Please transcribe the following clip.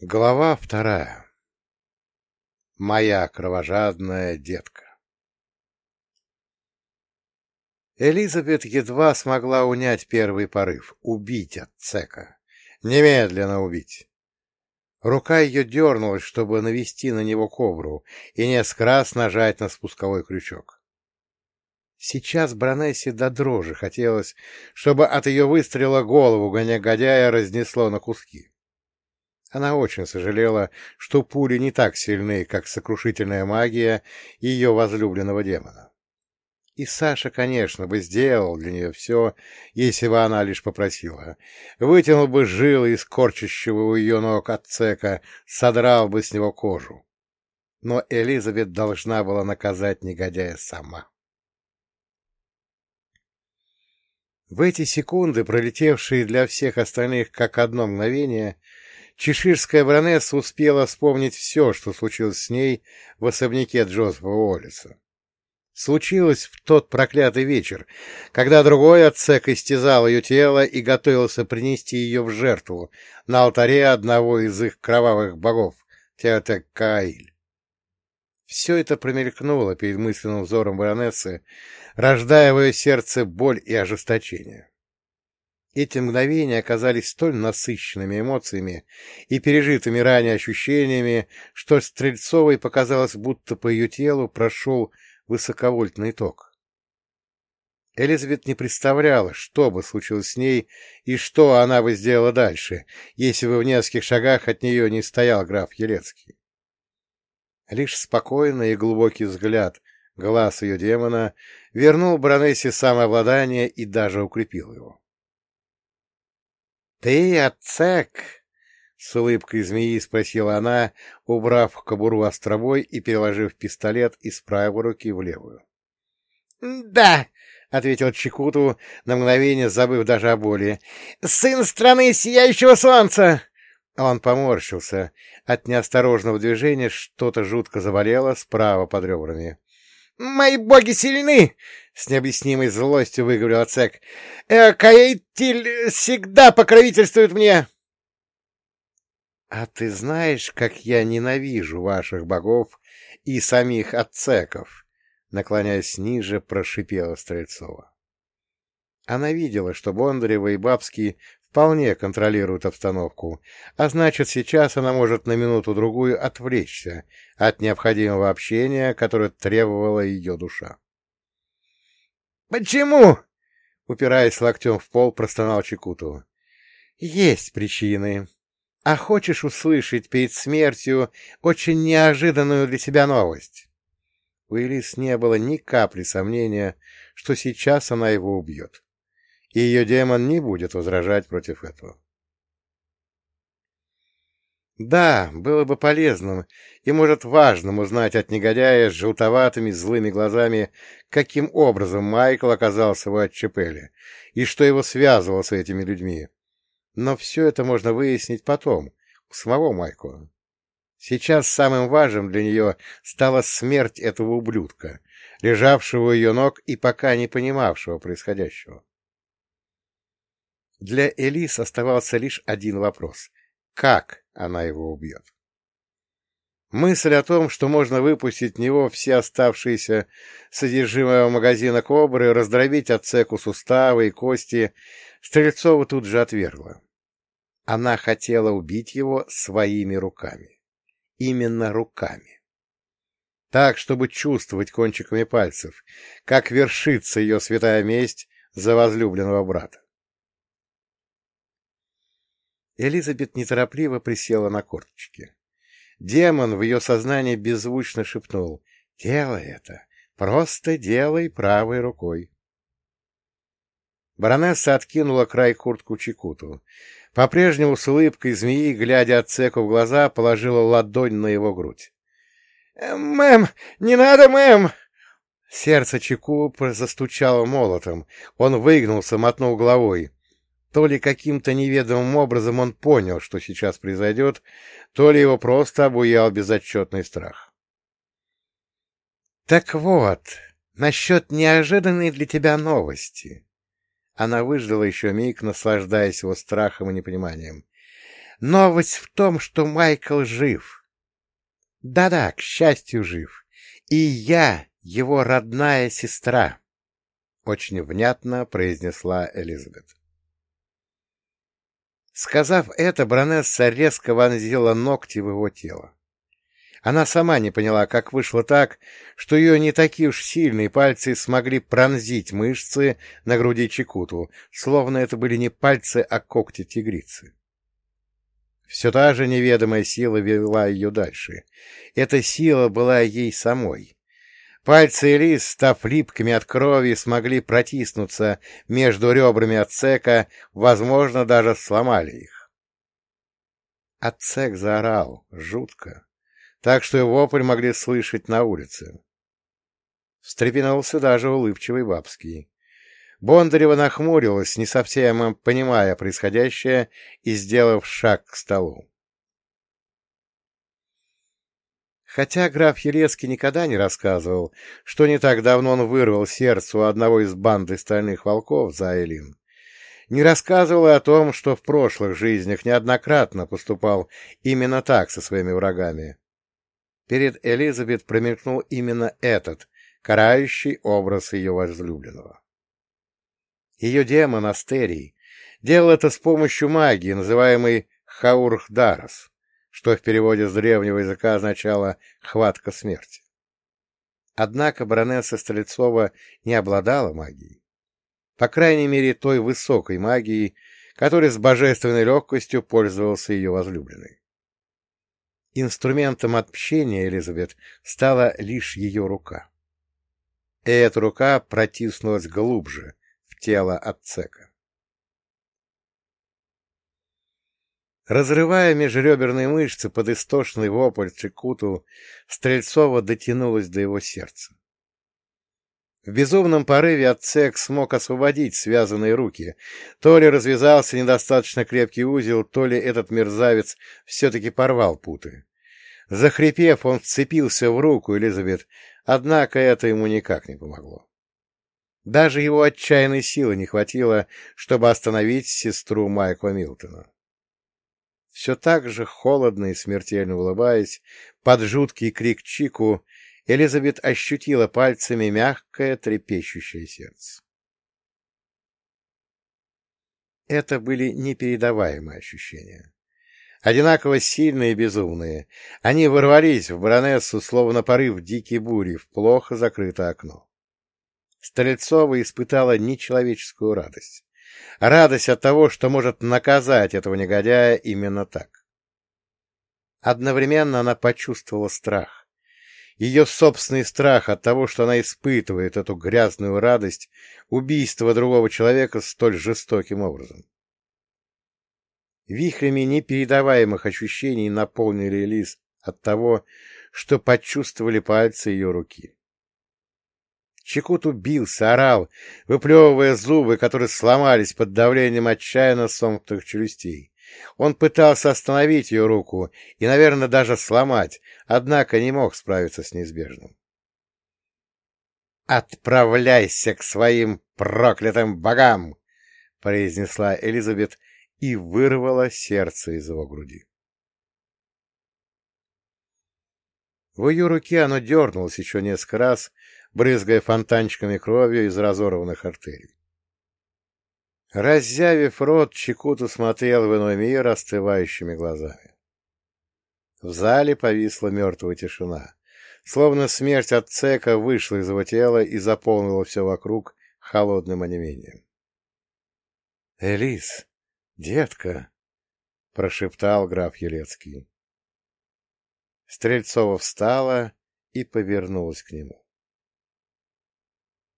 Глава вторая. Моя кровожадная детка. Элизабет едва смогла унять первый порыв — убить отцека. Немедленно убить. Рука ее дернулась, чтобы навести на него кобру и несколько раз нажать на спусковой крючок. Сейчас Бронессе до дрожи хотелось, чтобы от ее выстрела голову негодяя разнесло на куски. Она очень сожалела, что пули не так сильны, как сокрушительная магия ее возлюбленного демона. И Саша, конечно, бы сделал для нее все, если бы она лишь попросила. Вытянул бы жилы из корчащего у ее ног отцека, содрал бы с него кожу. Но Элизабет должна была наказать негодяя сама. В эти секунды, пролетевшие для всех остальных как одно мгновение, Чеширская баронесса успела вспомнить все, что случилось с ней в особняке Джозефа Уоллиса. Случилось в тот проклятый вечер, когда другой отцек истязал ее тело и готовился принести ее в жертву на алтаре одного из их кровавых богов, Теотекаиль. Все это промелькнуло перед мысленным взором баронессы, рождая в ее сердце боль и ожесточение. Эти мгновения оказались столь насыщенными эмоциями и пережитыми ранее ощущениями, что Стрельцовой показалось, будто по ее телу прошел высоковольтный ток. Элизабет не представляла, что бы случилось с ней и что она бы сделала дальше, если бы в нескольких шагах от нее не стоял граф Елецкий. Лишь спокойный и глубокий взгляд глаз ее демона вернул баронессе самообладание и даже укрепил его. «Ты, отцек?» — с улыбкой змеи спросила она, убрав кобуру островой и переложив пистолет из правой руки в левую. «Да!» — ответил Чекуту, на мгновение забыв даже о боли. «Сын страны сияющего солнца!» Он поморщился. От неосторожного движения что-то жутко заболело справа под ребрами. «Мои боги сильны!» — с необъяснимой злостью выговорил Ацек. «Э, «Каэтиль всегда покровительствует мне!» «А ты знаешь, как я ненавижу ваших богов и самих Ацеков?» Наклоняясь ниже, прошипела Стрельцова. Она видела, что Бондарева и Бабский вполне контролируют обстановку, а значит, сейчас она может на минуту-другую отвлечься от необходимого общения, которое требовала ее душа. «Почему?» — упираясь локтем в пол, простонал Чекутова. «Есть причины. А хочешь услышать перед смертью очень неожиданную для себя новость?» У Элис не было ни капли сомнения, что сейчас она его убьет и ее демон не будет возражать против этого. Да, было бы полезным и, может, важным узнать от негодяя с желтоватыми злыми глазами, каким образом Майкл оказался в Атчепеле и что его связывало с этими людьми. Но все это можно выяснить потом, у самого Майкла. Сейчас самым важным для нее стала смерть этого ублюдка, лежавшего у ее ног и пока не понимавшего происходящего. Для Элис оставался лишь один вопрос — как она его убьет? Мысль о том, что можно выпустить в него все оставшиеся содержимое магазина кобры, раздробить отцеку суставы и кости, Стрельцова тут же отвергла. Она хотела убить его своими руками. Именно руками. Так, чтобы чувствовать кончиками пальцев, как вершится ее святая месть за возлюбленного брата. Элизабет неторопливо присела на корточки. Демон в ее сознании беззвучно шепнул «Делай это! Просто делай правой рукой!» Баронесса откинула край куртку Чекуту. По-прежнему с улыбкой змеи, глядя отцеку в глаза, положила ладонь на его грудь. «Мэм, не надо, мэм!» Сердце Чеку застучало молотом. Он выгнулся, мотнул головой. То ли каким-то неведомым образом он понял, что сейчас произойдет, то ли его просто обуял безотчетный страх. «Так вот, насчет неожиданной для тебя новости». Она выждала еще миг, наслаждаясь его страхом и непониманием. Новость в том, что Майкл жив. Да-да, к счастью, жив. И я его родная сестра, — очень внятно произнесла Элизабет. Сказав это, баронесса резко вонзила ногти в его тело. Она сама не поняла, как вышло так, что ее не такие уж сильные пальцы смогли пронзить мышцы на груди Чекуту, словно это были не пальцы, а когти тигрицы. Все та же неведомая сила вела ее дальше. Эта сила была ей самой. Пальцы Элис, став липкими от крови, смогли протиснуться между ребрами отцека, возможно, даже сломали их. Отцек заорал, жутко так что его вопль могли слышать на улице. Встрепенулся даже улыбчивый Бабский. Бондарева нахмурилась, не совсем понимая происходящее, и сделав шаг к столу. Хотя граф Елецкий никогда не рассказывал, что не так давно он вырвал сердце у одного из банды стальных волков за Элин, не рассказывал и о том, что в прошлых жизнях неоднократно поступал именно так со своими врагами, Перед Элизабет промелькнул именно этот, карающий образ ее возлюбленного. Ее демон Астерий делал это с помощью магии, называемой Хаурхдарас, что в переводе с древнего языка означало «хватка смерти». Однако баронесса Стрельцова не обладала магией. По крайней мере, той высокой магией, которой с божественной легкостью пользовался ее возлюбленный. Инструментом общения Элизабет стала лишь ее рука. И эта рука протиснулась глубже в тело отцека. Разрывая межреберные мышцы под истошный вопль Чекуту, Стрельцова дотянулась до его сердца. В безумном порыве отцек смог освободить связанные руки. То ли развязался недостаточно крепкий узел, то ли этот мерзавец все-таки порвал путы. Захрипев, он вцепился в руку Элизабет, однако это ему никак не помогло. Даже его отчаянной силы не хватило, чтобы остановить сестру Майкла Милтона. Все так же, холодно и смертельно улыбаясь, под жуткий крик Чику, Элизабет ощутила пальцами мягкое трепещущее сердце. Это были непередаваемые ощущения. Одинаково сильные и безумные. Они ворвались в баронессу, словно порыв дикой бури, в плохо закрытое окно. Стрельцова испытала нечеловеческую радость. Радость от того, что может наказать этого негодяя именно так. Одновременно она почувствовала страх ее собственный страх от того, что она испытывает эту грязную радость убийства другого человека столь жестоким образом. Вихрями непередаваемых ощущений наполнили Лиз от того, что почувствовали пальцы ее руки. Чекут убился, орал, выплевывая зубы, которые сломались под давлением отчаянно сомкнутых челюстей. Он пытался остановить ее руку и, наверное, даже сломать, однако не мог справиться с неизбежным. «Отправляйся к своим проклятым богам!» — произнесла Элизабет и вырвала сердце из его груди. В ее руке оно дернулось еще несколько раз, брызгая фонтанчиками крови из разорванных артерий. Раззявив рот, Чекуту смотрел в иной мир остывающими глазами. В зале повисла мертвая тишина, словно смерть от цека вышла из его тела и заполнила все вокруг холодным онемением. — Элис, детка! — прошептал граф Елецкий. Стрельцова встала и повернулась к нему.